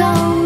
go.